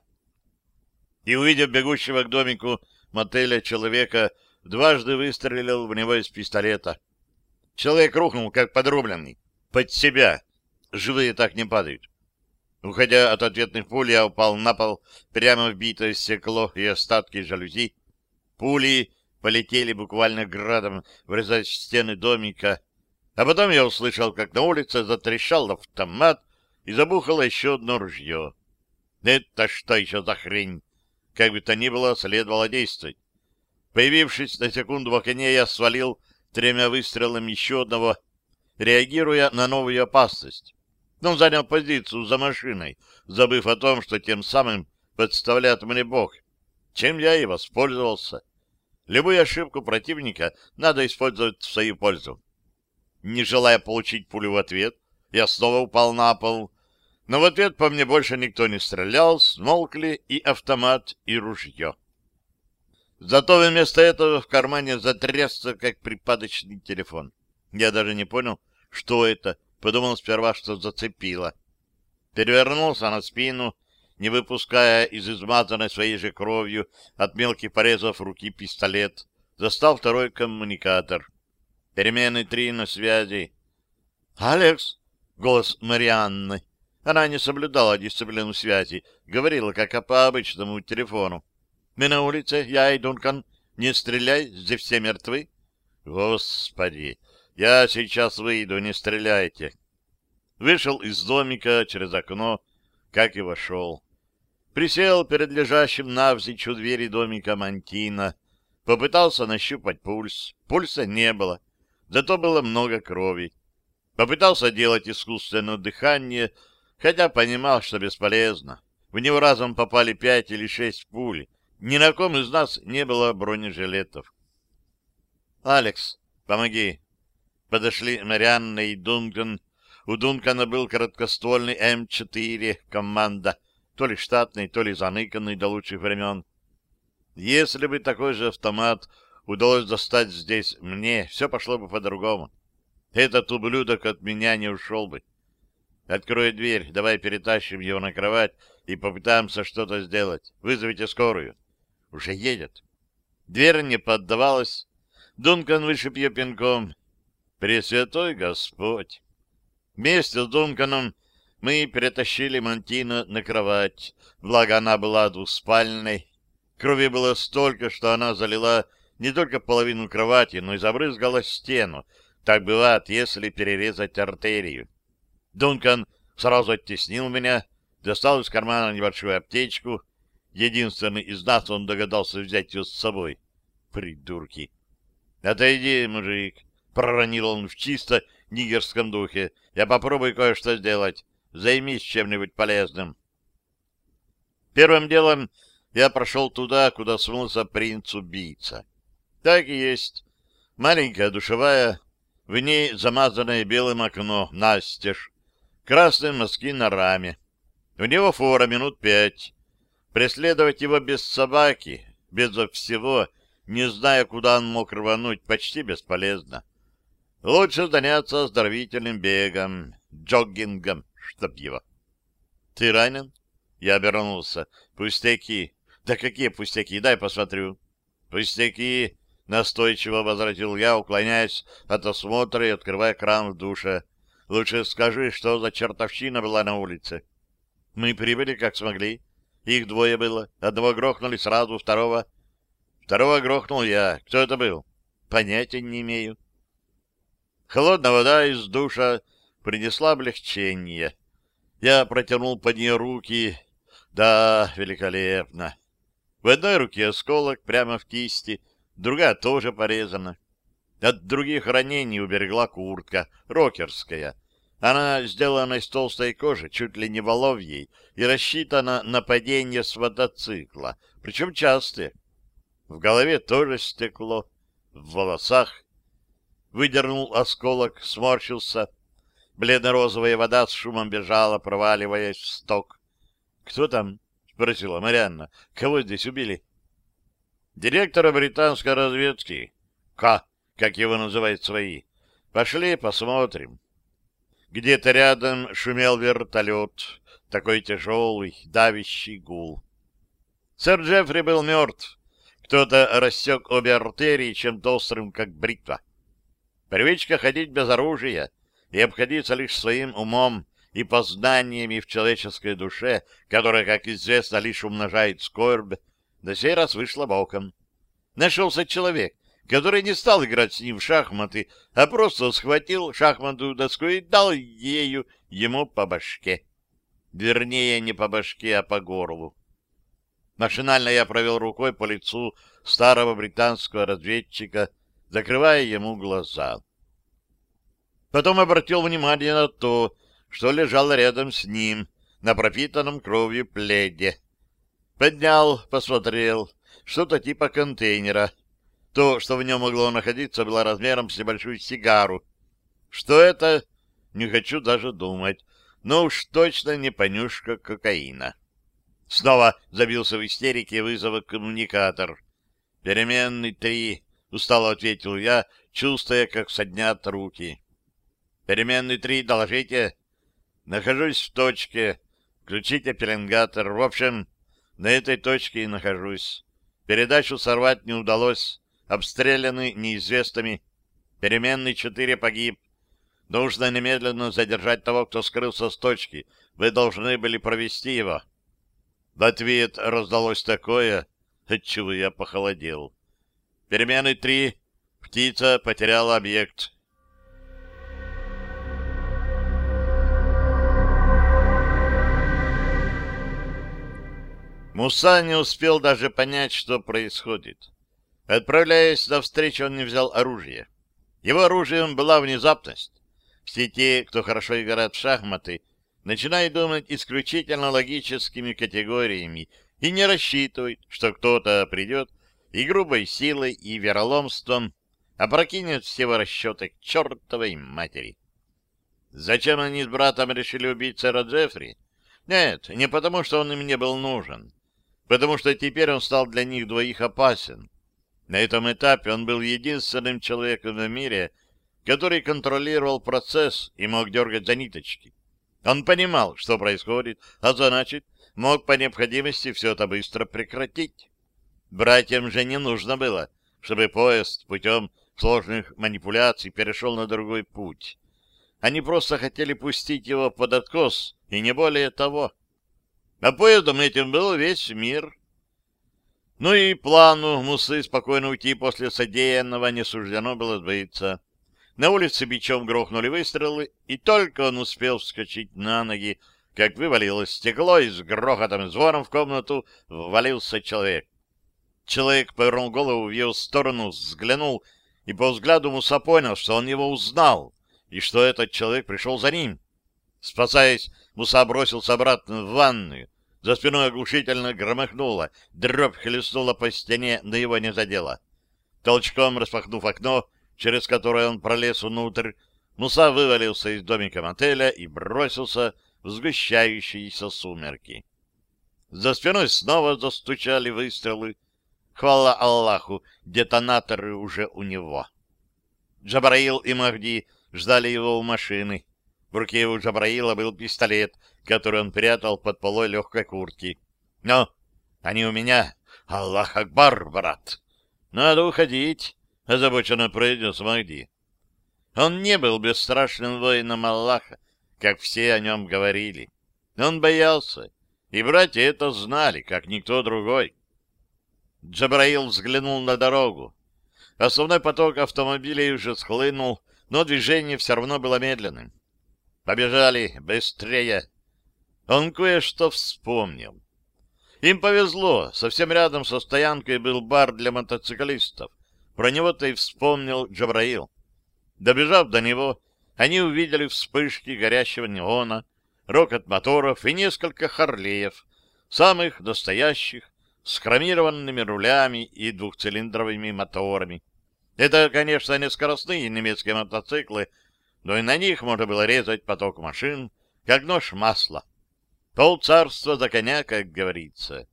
и, увидев бегущего к домику мотеля человека, дважды выстрелил в него из пистолета. Человек рухнул, как подрубленный, под себя. Живые так не падают. Уходя от ответных пуль, я упал на пол, прямо в битое стекло и остатки жалюзи. Пули полетели буквально градом, врезаясь в стены домика. А потом я услышал, как на улице затрещал автомат и забухало еще одно ружье. Это что еще за хрень? Как бы то ни было, следовало действовать. Появившись на секунду в окне, я свалил тремя выстрелами еще одного, реагируя на новую опасность. Он занял позицию за машиной, забыв о том, что тем самым подставляет мне Бог, чем я и воспользовался. Любую ошибку противника надо использовать в свою пользу. Не желая получить пулю в ответ, я снова упал на пол, но в ответ по мне больше никто не стрелял, смолкли и автомат, и ружье. Зато вместо этого в кармане затрясся, как припадочный телефон. Я даже не понял, что это, подумал сперва, что зацепило. Перевернулся на спину, не выпуская из измазанной своей же кровью от мелких порезов руки пистолет, застал второй коммуникатор. Перемены три на связи. «Алекс!» — голос Марианны. Она не соблюдала дисциплину связи, говорила, как по обычному телефону. «Мы на улице, я и Дункан. Не стреляй, здесь все мертвы». «Господи! Я сейчас выйду, не стреляйте!» Вышел из домика через окно, как и вошел. Присел перед лежащим навзничь у двери домика Мантина. Попытался нащупать пульс. Пульса не было, зато было много крови. Попытался делать искусственное дыхание, хотя понимал, что бесполезно. В него разом попали пять или шесть пуль. Ни на ком из нас не было бронежилетов. «Алекс, помоги!» Подошли Марианна и Дункан. У Дункана был короткоствольный М4 команда, то ли штатный, то ли заныканный до лучших времен. Если бы такой же автомат удалось достать здесь мне, все пошло бы по-другому. Этот ублюдок от меня не ушел бы. Открой дверь, давай перетащим его на кровать и попытаемся что-то сделать. Вызовите скорую. Уже едет. Дверь не поддавалась. Дункан вышиб ее пинком. Пресвятой Господь! Вместе с Дунканом мы перетащили Мантина на кровать, благо она была двуспальной. Крови было столько, что она залила не только половину кровати, но и забрызгала стену. Так бывает, если перерезать артерию. Дункан сразу оттеснил меня, достал из кармана небольшую аптечку. Единственный из нас он догадался взять ее с собой. Придурки! — Отойди, мужик! — проронил он в чисто нигерском духе. — Я попробую кое-что сделать. Займись чем-нибудь полезным. Первым делом я прошел туда, куда смылся принц-убийца. Так и есть. Маленькая душевая, в ней замазанное белым окно, настежь, красные мазки на раме. У него фора минут пять. Преследовать его без собаки, без всего, не зная, куда он мог рвануть, почти бесполезно. Лучше заняться оздоровительным бегом, джоггингом, чтоб его. — Ты ранен? Я обернулся. — Пустяки. — Да какие пустяки? Дай посмотрю. — Пустяки, — настойчиво возразил я, уклоняясь от осмотра и открывая кран в душе. Лучше скажи, что за чертовщина была на улице. Мы прибыли, как смогли. Их двое было. Одного грохнули сразу, второго... Второго грохнул я. Кто это был? Понятия не имею. Холодная вода из душа принесла облегчение. Я протянул под нее руки. Да, великолепно. В одной руке осколок прямо в кисти, другая тоже порезана. От других ранений уберегла куртка, рокерская. Она сделана из толстой кожи, чуть ли не воловьей, и рассчитана на падение с мотоцикла, причем частые. В голове тоже стекло, в волосах. Выдернул осколок, сморщился. Бледно-розовая вода с шумом бежала, проваливаясь в сток. — Кто там? — спросила Марианна. — Кого здесь убили? — Директора британской разведки. К, как его называют свои. Пошли посмотрим. Где-то рядом шумел вертолет, такой тяжелый, давящий гул. Сэр Джеффри был мертв. Кто-то рассек обе артерии чем-то острым, как бритва. Привычка ходить без оружия и обходиться лишь своим умом и познаниями в человеческой душе, которая, как известно, лишь умножает скорбь, до сей раз вышла боком. Нашелся человек, который не стал играть с ним в шахматы, а просто схватил шахматную доску и дал ею ему по башке. Вернее, не по башке, а по горлу. Машинально я провел рукой по лицу старого британского разведчика, закрывая ему глаза. Потом обратил внимание на то, что лежало рядом с ним, на пропитанном кровью пледе. Поднял, посмотрел, что-то типа контейнера — то, что в нем могло находиться, было размером с небольшую сигару. Что это? Не хочу даже думать. Но уж точно не понюшка кокаина. Снова забился в истерике вызова коммуникатор. «Переменный три», — устало ответил я, чувствуя, как соднят руки. «Переменный три, доложите». «Нахожусь в точке. Включите пеленгатор. В общем, на этой точке и нахожусь. Передачу сорвать не удалось обстреляны неизвестными. Переменный четыре погиб. Нужно немедленно задержать того, кто скрылся с точки. Вы должны были провести его. В ответ раздалось такое, отчего я похолодел. Перемены три. Птица потеряла объект. Муса не успел даже понять, что происходит. Отправляясь навстречу, он не взял оружие. Его оружием была внезапность. Все те, кто хорошо играет в шахматы, начинают думать исключительно логическими категориями и не рассчитывают, что кто-то придет и грубой силой и вероломством опрокинет все расчеты к чертовой матери. Зачем они с братом решили убить сэра Джеффри? Нет, не потому, что он им не был нужен. Потому что теперь он стал для них двоих опасен. На этом этапе он был единственным человеком в мире, который контролировал процесс и мог дергать за ниточки. Он понимал, что происходит, а значит, мог по необходимости все это быстро прекратить. Братьям же не нужно было, чтобы поезд путем сложных манипуляций перешел на другой путь. Они просто хотели пустить его под откос, и не более того. А поездом этим был весь мир. Ну и плану Мусы спокойно уйти после содеянного не суждено было сбыться. На улице бичом грохнули выстрелы, и только он успел вскочить на ноги, как вывалилось стекло, и с грохотом и звоном в комнату ввалился человек. Человек повернул голову в его сторону, взглянул, и по взгляду Муса понял, что он его узнал, и что этот человек пришел за ним. Спасаясь, Муса бросился обратно в ванную, за спиной оглушительно громыхнуло, дробь хлестнула по стене, но его не задело. Толчком распахнув окно, через которое он пролез внутрь, Муса вывалился из домика мотеля и бросился в сгущающиеся сумерки. За спиной снова застучали выстрелы. Хвала Аллаху, детонаторы уже у него. Джабраил и Махди ждали его у машины. В руке у Джабраила был пистолет, который он прятал под полой легкой куртки. «Ну, они у меня. Аллах Акбар, брат!» «Надо уходить», — озабоченно произнес Махди. Он не был бесстрашным воином Аллаха, как все о нем говорили. Он боялся, и братья это знали, как никто другой. Джабраил взглянул на дорогу. Основной поток автомобилей уже схлынул, но движение все равно было медленным. Побежали, быстрее. Он кое-что вспомнил. Им повезло, совсем рядом со стоянкой был бар для мотоциклистов. Про него-то и вспомнил Джабраил. Добежав до него, они увидели вспышки горящего неона, рокот моторов и несколько харлеев, самых настоящих, с хромированными рулями и двухцилиндровыми моторами. Это, конечно, не скоростные немецкие мотоциклы, но и на них можно было резать поток машин, как нож масла. Пол царства за коня, как говорится.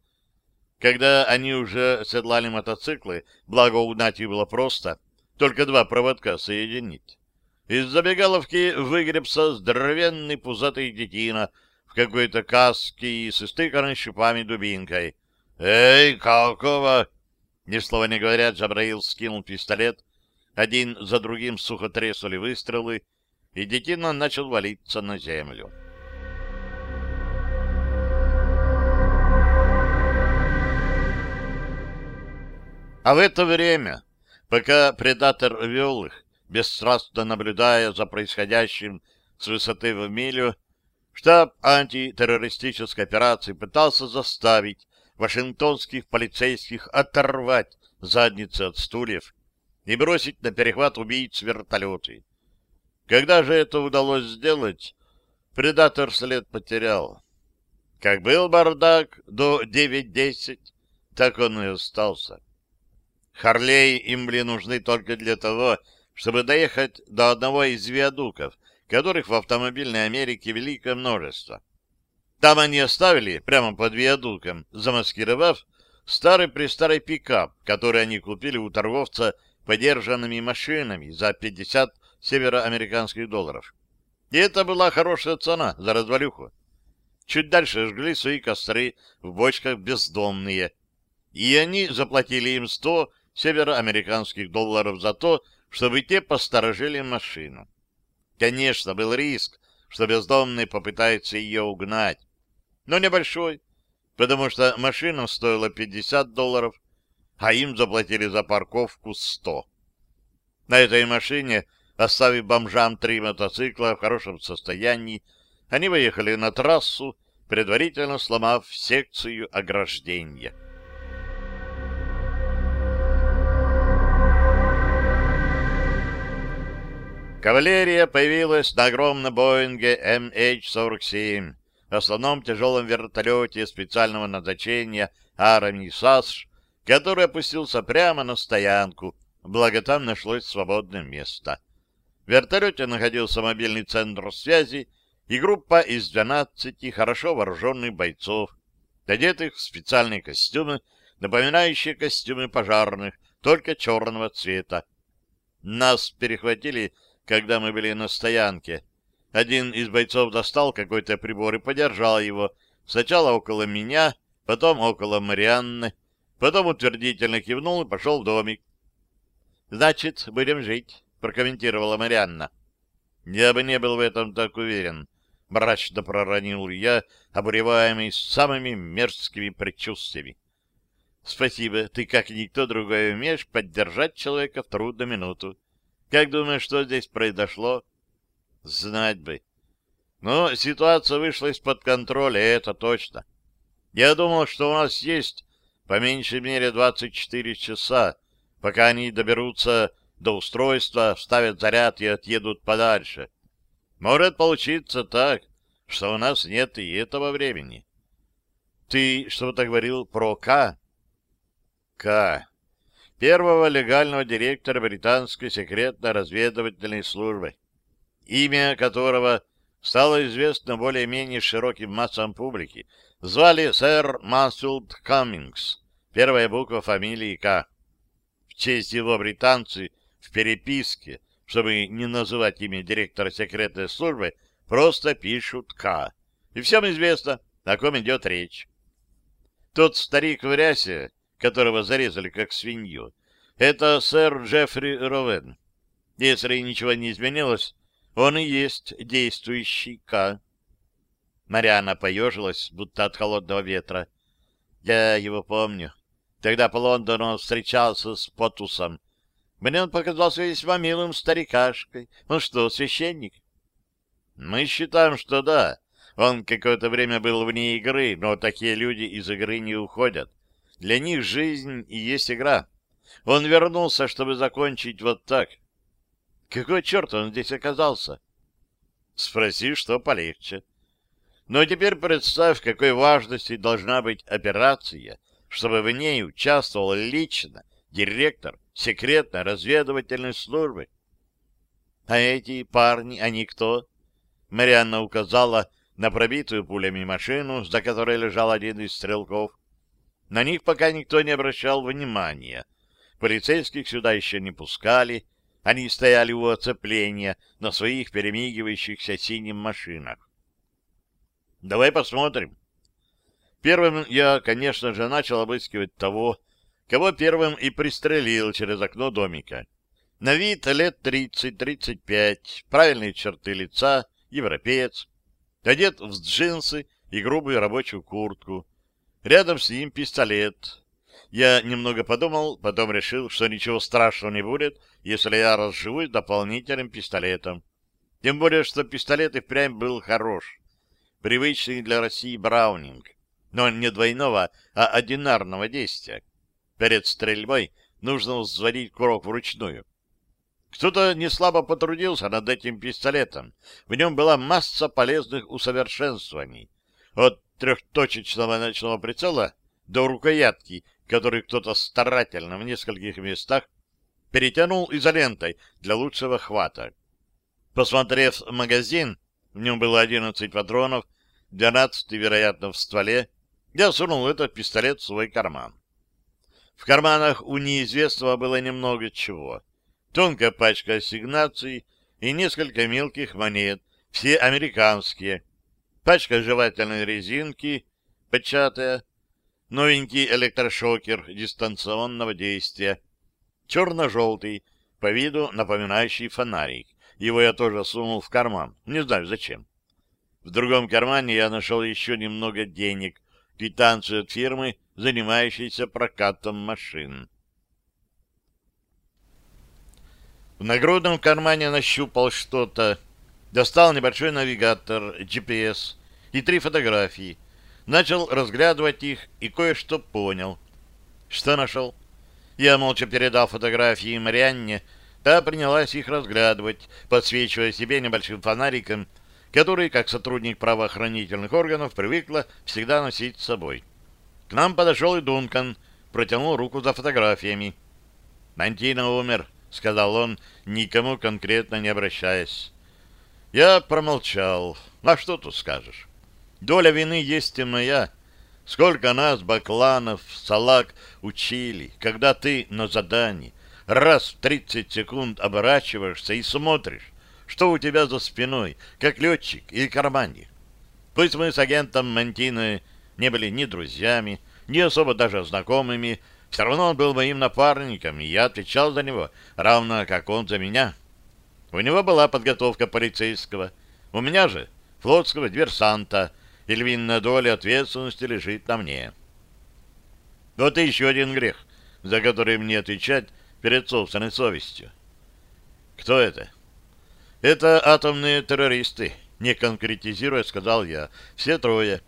Когда они уже седлали мотоциклы, благо угнать их было просто, только два проводка соединить. Из забегаловки выгребся здоровенный пузатый детина в какой-то каске и с истыканной шипами дубинкой. «Эй, какого?» Ни слова не говоря, Джабраил скинул пистолет. Один за другим сухо треснули выстрелы, и детина начал валиться на землю. А в это время, пока предатор вел их, бесстрастно наблюдая за происходящим с высоты в милю, штаб антитеррористической операции пытался заставить вашингтонских полицейских оторвать задницы от стульев и бросить на перехват убийц вертолеты. Когда же это удалось сделать, предатор след потерял. Как был бардак до 9-10, так он и остался. Харлей им были нужны только для того, чтобы доехать до одного из виадуков, которых в автомобильной Америке великое множество. Там они оставили, прямо под виадуком, замаскировав старый-престарый пикап, который они купили у торговца подержанными машинами за 50 североамериканских долларов. И это была хорошая цена за развалюху. Чуть дальше жгли свои костры в бочках бездомные, и они заплатили им 100 североамериканских долларов за то, чтобы те посторожили машину. Конечно, был риск, что бездомный попытается ее угнать, но небольшой, потому что машина стоила 50 долларов, а им заплатили за парковку 100. На этой машине, оставив бомжам три мотоцикла в хорошем состоянии, они выехали на трассу, предварительно сломав секцию ограждения. Кавалерия появилась на огромном Боинге MH-47, основном тяжелом вертолете специального назначения армии САСШ, который опустился прямо на стоянку, благо там нашлось свободное место. В вертолете находился мобильный центр связи и группа из 12 хорошо вооруженных бойцов, одетых в специальные костюмы, напоминающие костюмы пожарных, только черного цвета. Нас перехватили когда мы были на стоянке. Один из бойцов достал какой-то прибор и подержал его. Сначала около меня, потом около Марианны, потом утвердительно кивнул и пошел в домик. — Значит, будем жить, — прокомментировала Марианна. — Я бы не был в этом так уверен, — мрачно проронил я, обуреваемый самыми мерзкими предчувствиями. — Спасибо, ты, как никто другой, умеешь поддержать человека в трудную минуту. Как думаешь, что здесь произошло? Знать бы. Но ситуация вышла из-под контроля, это точно. Я думал, что у нас есть по меньшей мере 24 часа, пока они доберутся до устройства, вставят заряд и отъедут подальше. Может получиться так, что у нас нет и этого времени. Ты что-то говорил про К? К первого легального директора британской секретно-разведывательной службы, имя которого стало известно более-менее широким массам публики, звали сэр Масфилд Каммингс, первая буква фамилии К. В честь его британцы в переписке, чтобы не называть имя директора секретной службы, просто пишут К. И всем известно, о ком идет речь. Тот старик в рясе, которого зарезали как свинью, это сэр Джеффри Ровен. Если ничего не изменилось, он и есть действующий К. Мариана поежилась, будто от холодного ветра. Я его помню. Тогда по Лондону он встречался с Потусом. Мне он показался весьма милым старикашкой. Он что, священник? Мы считаем, что да. Он какое-то время был вне игры, но такие люди из игры не уходят. Для них жизнь и есть игра. Он вернулся, чтобы закончить вот так. Какой черт он здесь оказался? Спроси, что полегче. Но теперь представь, какой важности должна быть операция, чтобы в ней участвовал лично директор секретной разведывательной службы. А эти парни, они кто? Марианна указала на пробитую пулями машину, за которой лежал один из стрелков. На них пока никто не обращал внимания. Полицейских сюда еще не пускали, они стояли у оцепления на своих перемигивающихся синим машинах. Давай посмотрим. Первым я, конечно же, начал обыскивать того, кого первым и пристрелил через окно домика. На вид лет 30-35, правильные черты лица, европеец, одет в джинсы и грубую рабочую куртку. Рядом с ним пистолет. Я немного подумал, потом решил, что ничего страшного не будет, если я разживусь дополнительным пистолетом. Тем более, что пистолет и впрямь был хорош. Привычный для России браунинг. Но не двойного, а одинарного действия. Перед стрельбой нужно взводить курок вручную. Кто-то не слабо потрудился над этим пистолетом. В нем была масса полезных усовершенствований. От трехточечного ночного прицела до рукоятки, который кто-то старательно в нескольких местах перетянул изолентой для лучшего хвата. Посмотрев магазин, в нем было 11 патронов, 12, вероятно, в стволе, я сунул этот пистолет в свой карман. В карманах у неизвестного было немного чего. Тонкая пачка ассигнаций и несколько мелких монет, все американские. Пачка жевательной резинки, початая, новенький электрошокер дистанционного действия, черно-желтый, по виду напоминающий фонарик. Его я тоже сунул в карман, не знаю зачем. В другом кармане я нашел еще немного денег, квитанцию от фирмы, занимающейся прокатом машин. В нагрудном кармане нащупал что-то, достал небольшой навигатор, GPS и три фотографии. Начал разглядывать их и кое-что понял. Что нашел? Я молча передал фотографии Марианне, та принялась их разглядывать, подсвечивая себе небольшим фонариком, который, как сотрудник правоохранительных органов, привыкла всегда носить с собой. К нам подошел и Дункан, протянул руку за фотографиями. «Мантина умер», — сказал он, никому конкретно не обращаясь. Я промолчал. А что тут скажешь? Доля вины есть и моя. Сколько нас, Бакланов, Салак, учили, когда ты на задании раз в 30 секунд оборачиваешься и смотришь, что у тебя за спиной, как летчик или карманник. Пусть мы с агентом Мантины не были ни друзьями, ни особо даже знакомыми, все равно он был моим напарником, и я отвечал за него, равно как он за меня. У него была подготовка полицейского, у меня же флотского диверсанта — и львиная доля ответственности лежит на мне. Вот и еще один грех, за который мне отвечать перед собственной совестью. Кто это? Это атомные террористы, не конкретизируя, сказал я. Все трое.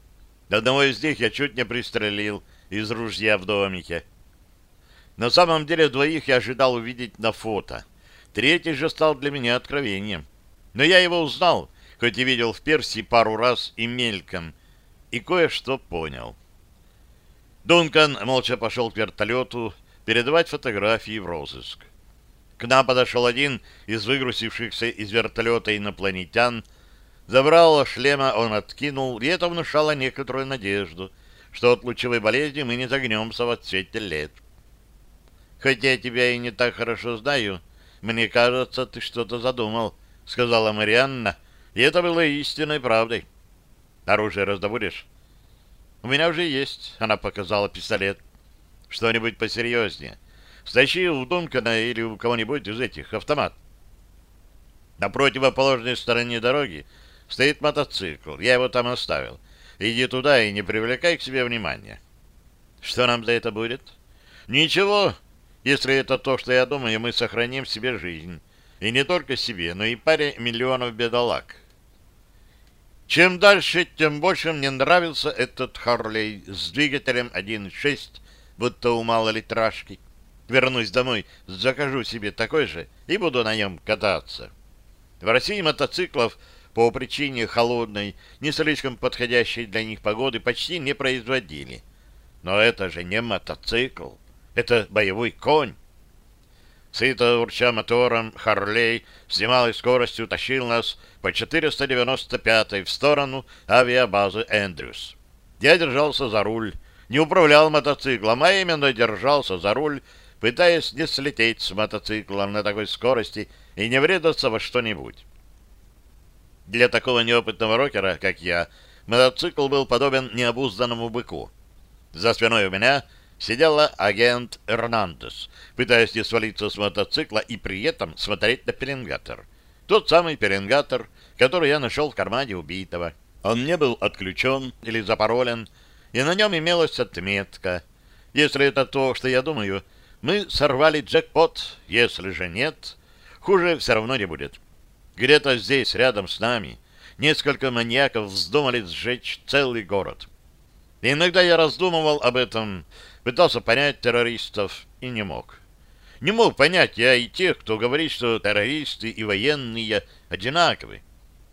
Одного из них я чуть не пристрелил из ружья в домике. На самом деле двоих я ожидал увидеть на фото. Третий же стал для меня откровением. Но я его узнал, хоть и видел в Персии пару раз и мельком, и кое-что понял. Дункан молча пошел к вертолету передавать фотографии в розыск. К нам подошел один из выгрузившихся из вертолета инопланетян, забрал шлема, он откинул, и это внушало некоторую надежду, что от лучевой болезни мы не загнемся в отцвете лет. «Хотя я тебя и не так хорошо знаю, мне кажется, ты что-то задумал», — сказала Марианна, — и это было истинной правдой. Оружие раздобудешь? У меня уже есть, она показала пистолет. Что-нибудь посерьезнее. Стащи у Дункана или у кого-нибудь из этих автомат. На противоположной стороне дороги стоит мотоцикл. Я его там оставил. Иди туда и не привлекай к себе внимания. Что нам за это будет? Ничего. Если это то, что я думаю, мы сохраним себе жизнь. И не только себе, но и паре миллионов бедолаг. Чем дальше, тем больше мне нравился этот Харлей с двигателем 1.6, будто у малолитражки. Вернусь домой, закажу себе такой же и буду на нем кататься. В России мотоциклов по причине холодной, не слишком подходящей для них погоды, почти не производили. Но это же не мотоцикл, это боевой конь. Сыто урча мотором, Харлей с немалой скоростью тащил нас по 495-й в сторону авиабазы Эндрюс. Я держался за руль, не управлял мотоциклом, а именно держался за руль, пытаясь не слететь с мотоциклом на такой скорости и не вредаться во что-нибудь. Для такого неопытного рокера, как я, мотоцикл был подобен необузданному быку. За спиной у меня сидела агент Эрнандес, пытаясь не свалиться с мотоцикла и при этом смотреть на пеленгатор. Тот самый пеленгатор, который я нашел в кармане убитого. Он не был отключен или запаролен, и на нем имелась отметка. Если это то, что я думаю, мы сорвали джекпот. Если же нет, хуже все равно не будет. Где-то здесь, рядом с нами, несколько маньяков вздумали сжечь целый город. Иногда я раздумывал об этом, пытался понять террористов и не мог. Не мог понять я и тех, кто говорит, что террористы и военные одинаковы.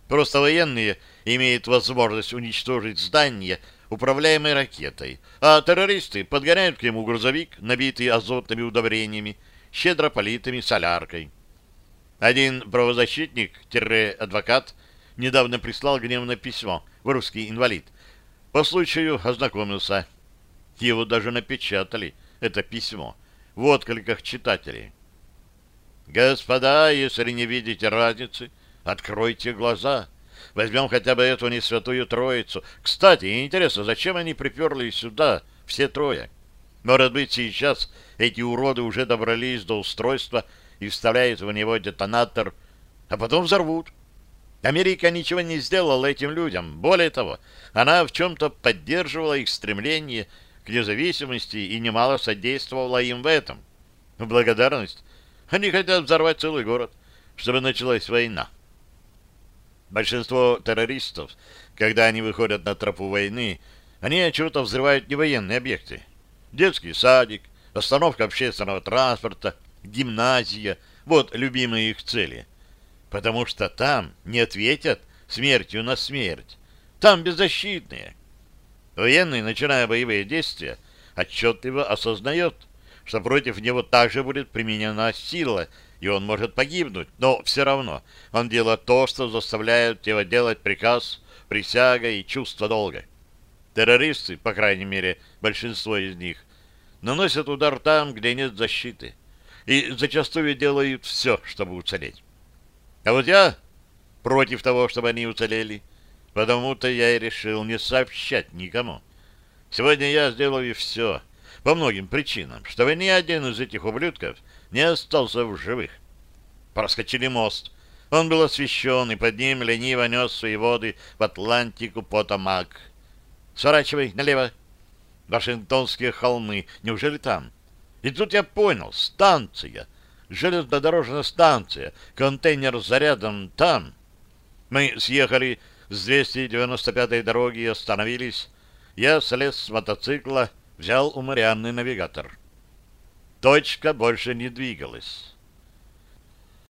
Просто военные имеют возможность уничтожить здание, управляемое ракетой, а террористы подгоняют к нему грузовик, набитый азотными удобрениями, щедро политыми соляркой. Один правозащитник-адвокат недавно прислал гневное письмо в русский инвалид. По случаю ознакомился. Его даже напечатали, это письмо, в откликах читателей. «Господа, если не видите разницы, откройте глаза. Возьмем хотя бы эту несвятую троицу. Кстати, интересно, зачем они приперли сюда, все трое? Может быть, сейчас эти уроды уже добрались до устройства и вставляют в него детонатор, а потом взорвут. Америка ничего не сделала этим людям. Более того, она в чем-то поддерживала их стремление к независимости и немало содействовала им в этом. В благодарность они хотят взорвать целый город, чтобы началась война. Большинство террористов, когда они выходят на тропу войны, они чего-то взрывают не военные объекты. Детский садик, остановка общественного транспорта, гимназия — вот любимые их цели. Потому что там не ответят смертью на смерть. Там беззащитные. Военный, начиная боевые действия, отчетливо осознает, что против него также будет применена сила, и он может погибнуть, но все равно он делает то, что заставляет его делать приказ, присяга и чувство долга. Террористы, по крайней мере, большинство из них, наносят удар там, где нет защиты и зачастую делают все, чтобы уцелеть. А вот я против того, чтобы они уцелели, потому-то я и решил не сообщать никому. Сегодня я сделаю все, по многим причинам, чтобы ни один из этих ублюдков не остался в живых. Проскочили мост. Он был освещен, и под ним лениво нес свои воды в Атлантику Потамак. Сворачивай налево. Вашингтонские холмы. Неужели там? И тут я понял, станция, железнодорожная станция, контейнер с зарядом там. Мы съехали с 295-й дороги и остановились. Я слез с мотоцикла, взял у Марианны навигатор. Точка больше не двигалась.